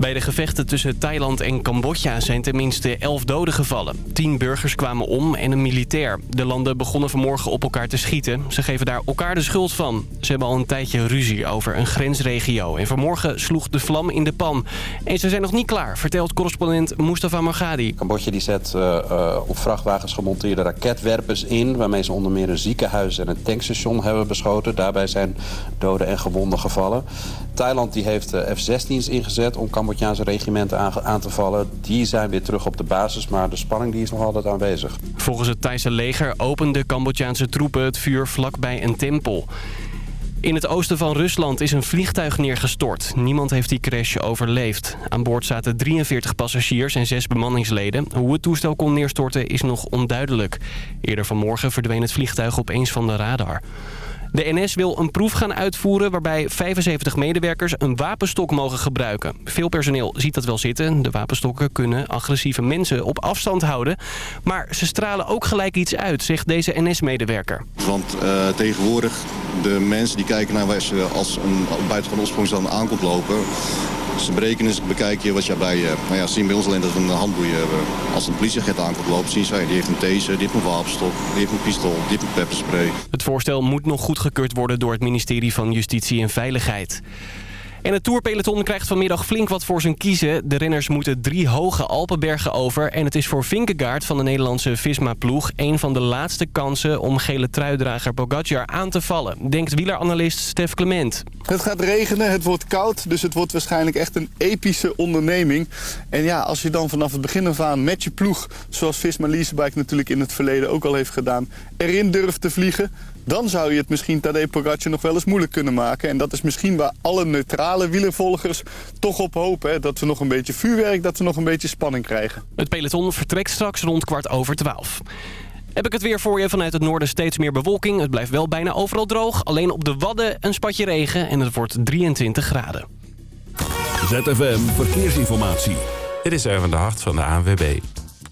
Bij de gevechten tussen Thailand en Cambodja zijn tenminste elf doden gevallen. Tien burgers kwamen om en een militair. De landen begonnen vanmorgen op elkaar te schieten. Ze geven daar elkaar de schuld van. Ze hebben al een tijdje ruzie over een grensregio. En vanmorgen sloeg de vlam in de pan. En ze zijn nog niet klaar, vertelt correspondent Mustafa Margadi. Cambodja die zet uh, uh, op vrachtwagens gemonteerde raketwerpers in... waarmee ze onder meer een ziekenhuis en een tankstation hebben beschoten. Daarbij zijn doden en gewonden gevallen. Thailand die heeft uh, F-16's ingezet om Cambodjaanse regimenten aan, te vallen. Die zijn weer terug op de basis, maar de spanning die is nog altijd aanwezig. Volgens het Thaise leger openden Cambodjaanse troepen het vuur vlakbij een tempel. In het oosten van Rusland is een vliegtuig neergestort. Niemand heeft die crash overleefd. Aan boord zaten 43 passagiers en 6 bemanningsleden. Hoe het toestel kon neerstorten is nog onduidelijk. Eerder vanmorgen verdween het vliegtuig opeens van de radar. De NS wil een proef gaan uitvoeren waarbij 75 medewerkers een wapenstok mogen gebruiken. Veel personeel ziet dat wel zitten. De wapenstokken kunnen agressieve mensen op afstand houden. Maar ze stralen ook gelijk iets uit, zegt deze NS-medewerker. Want uh, tegenwoordig, de mensen die kijken naar waar ze als een buitengewoon oorsprong aankomt lopen... Ze berekenen, ze bekijken wat je bij je... Nou ja, zien bij ons alleen dat we een handboeien hebben. Als een politieagent aankomt lopen, zien ze... die heeft een taser, die heeft een wapenstok, die heeft een pistool, die heeft een pepperspray. Het voorstel moet nog goedgekeurd worden door het ministerie van Justitie en Veiligheid. En het Tourpeloton krijgt vanmiddag flink wat voor zijn kiezen. De renners moeten drie hoge Alpenbergen over. En het is voor Vinkegaard van de Nederlandse Visma-ploeg... een van de laatste kansen om gele truidrager Pogacar aan te vallen. Denkt wieleranalist Stef Clement. Het gaat regenen, het wordt koud, dus het wordt waarschijnlijk echt een epische onderneming. En ja, als je dan vanaf het begin af aan met je ploeg... zoals Visma Leasebike natuurlijk in het verleden ook al heeft gedaan... erin durft te vliegen dan zou je het misschien Tadej Pogacar nog wel eens moeilijk kunnen maken. En dat is misschien waar alle neutrale wielervolgers toch op hopen. Hè? Dat we nog een beetje vuurwerk, dat we nog een beetje spanning krijgen. Het peloton vertrekt straks rond kwart over twaalf. Heb ik het weer voor je vanuit het noorden steeds meer bewolking. Het blijft wel bijna overal droog. Alleen op de Wadden een spatje regen en het wordt 23 graden. ZFM Verkeersinformatie. Dit is even de hart van de ANWB.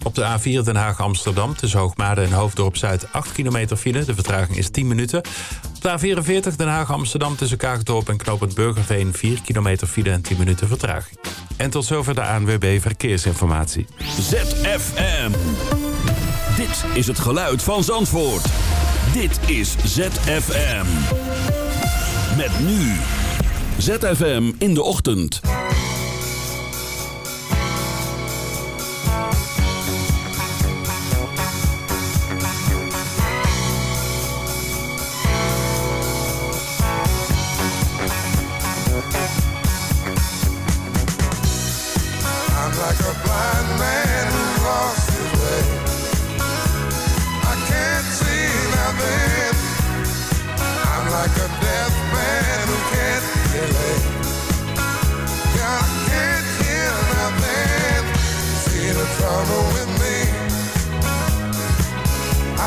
Op de A4 Den Haag-Amsterdam tussen Hoogmade en Hoofddorp Zuid 8 kilometer file. De vertraging is 10 minuten. Op de A44 Den Haag-Amsterdam tussen Kaagdorp en Knopend Burgerveen 4 kilometer file en 10 minuten vertraging. En tot zover de ANWB Verkeersinformatie. ZFM. Dit is het geluid van Zandvoort. Dit is ZFM. Met nu. ZFM in de ochtend.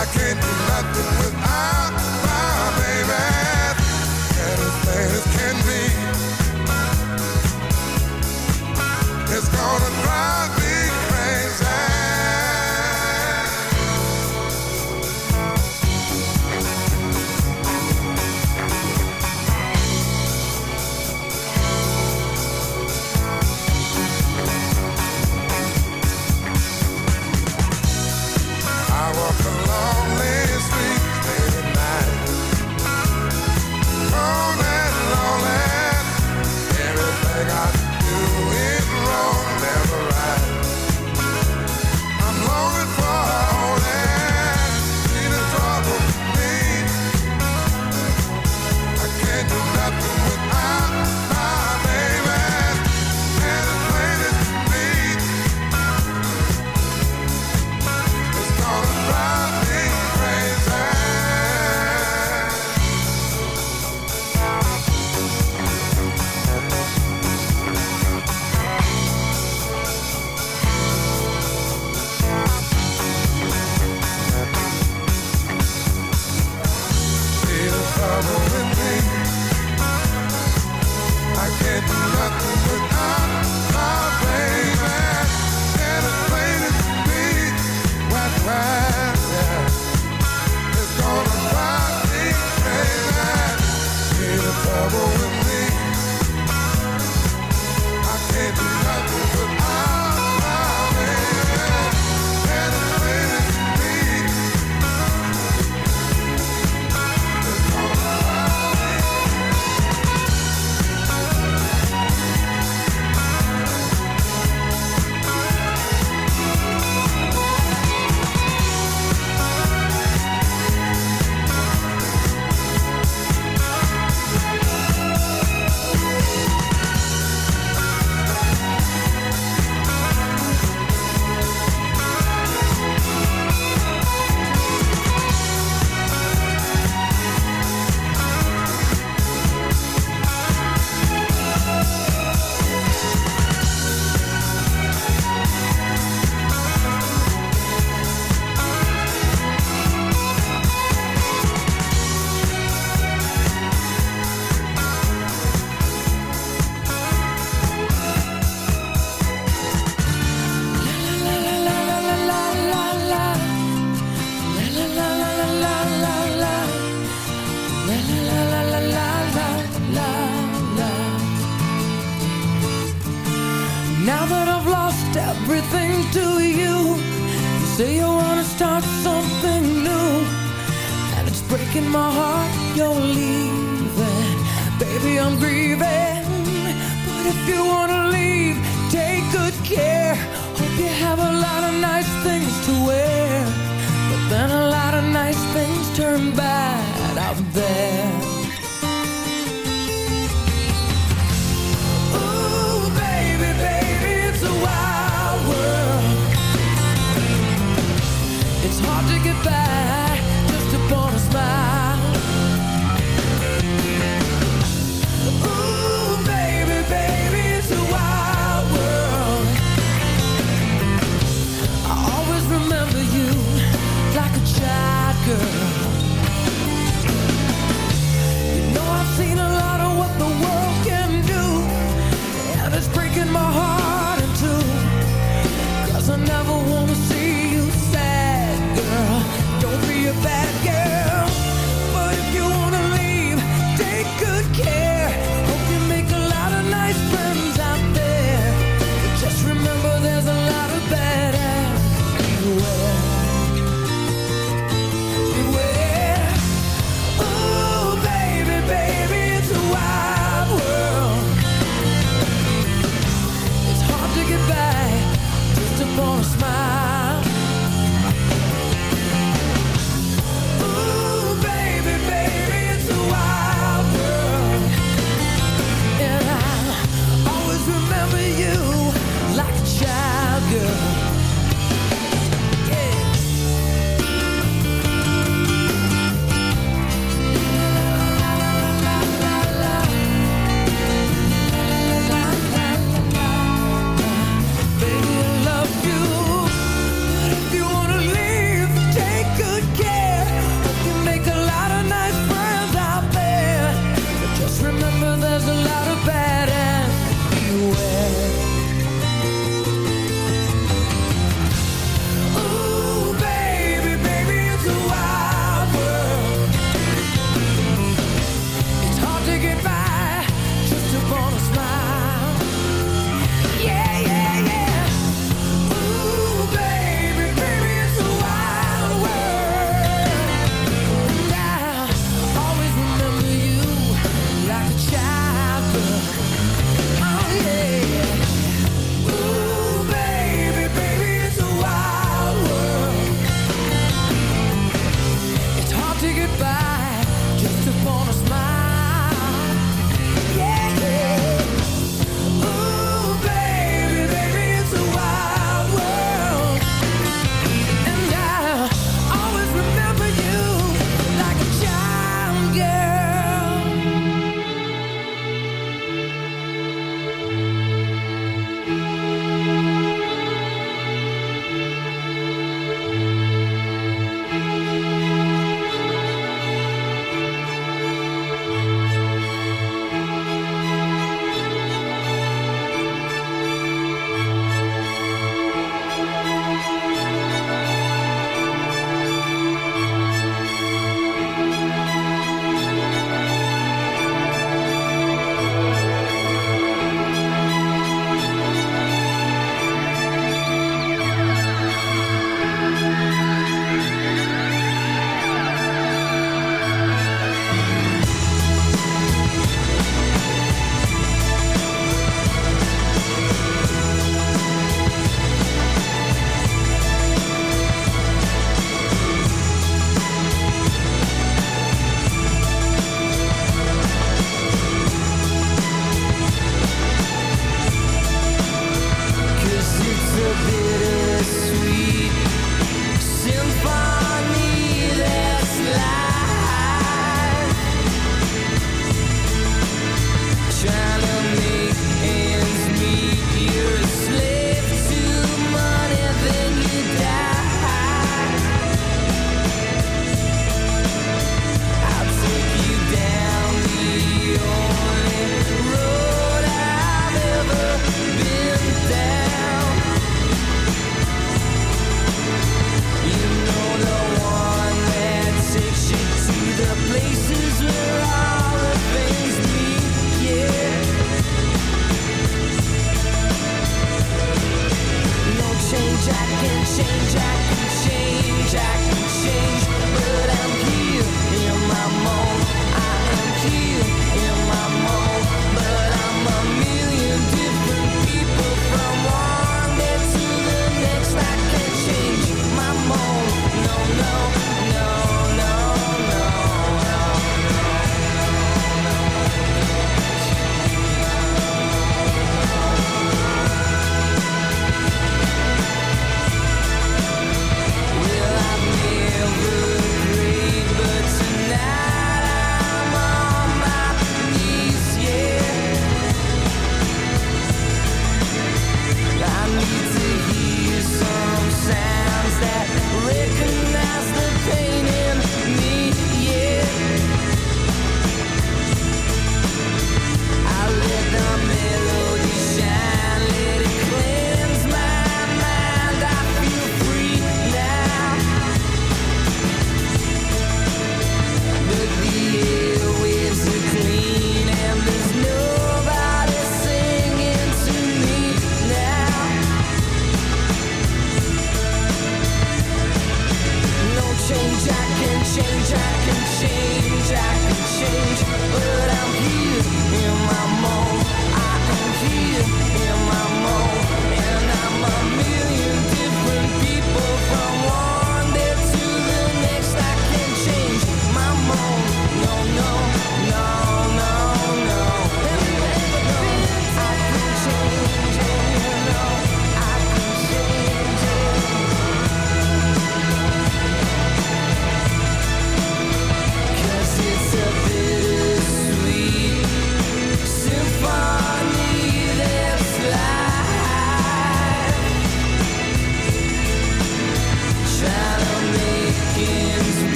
I can't do nothing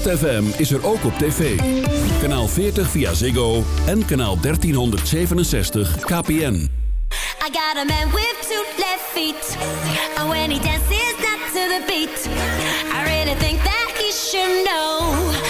ZFM is er ook op tv. Kanaal 40 via Ziggo en kanaal 1367 KPN. I got a man with two left feet. And when he dances not to the beat. I really think that he should know.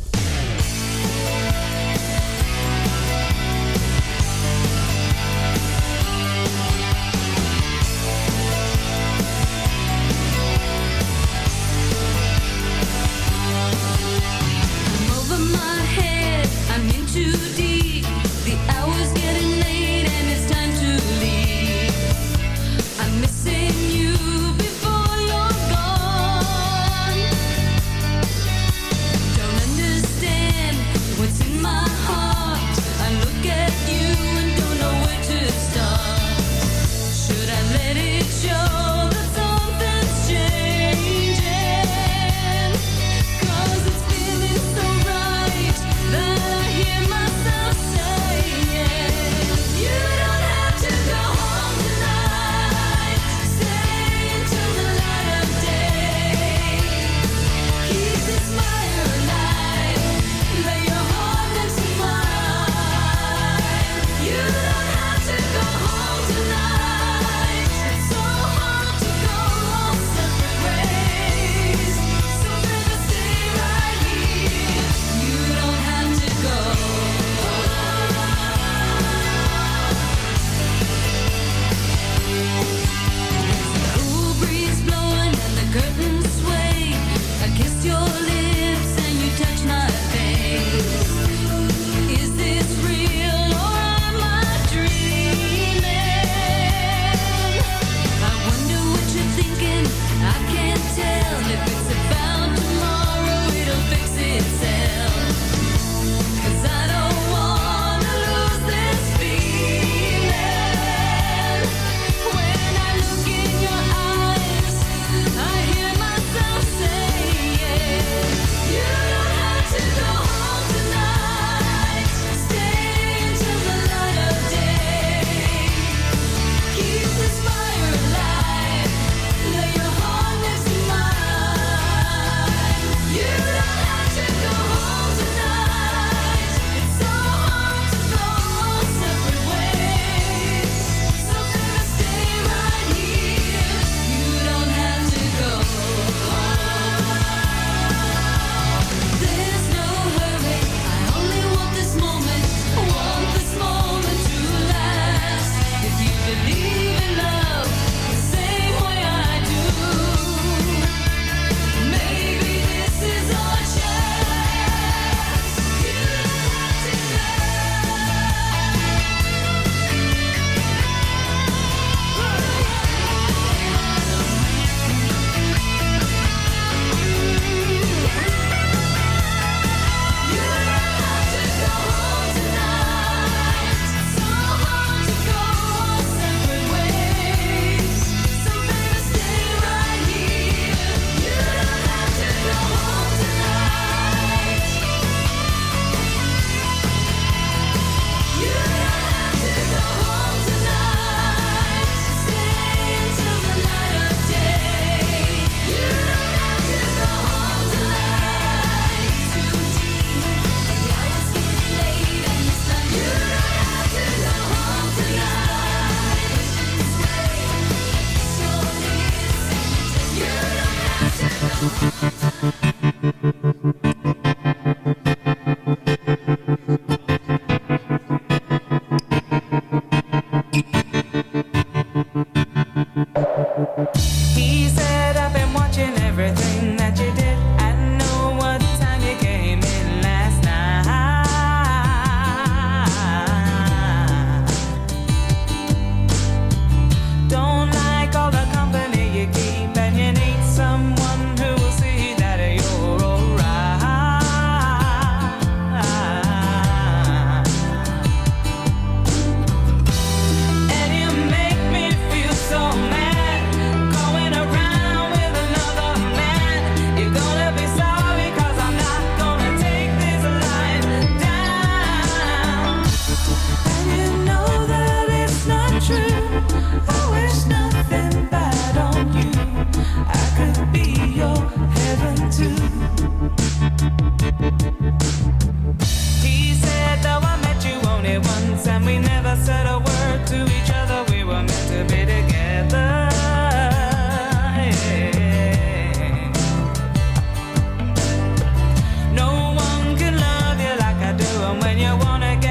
wanna get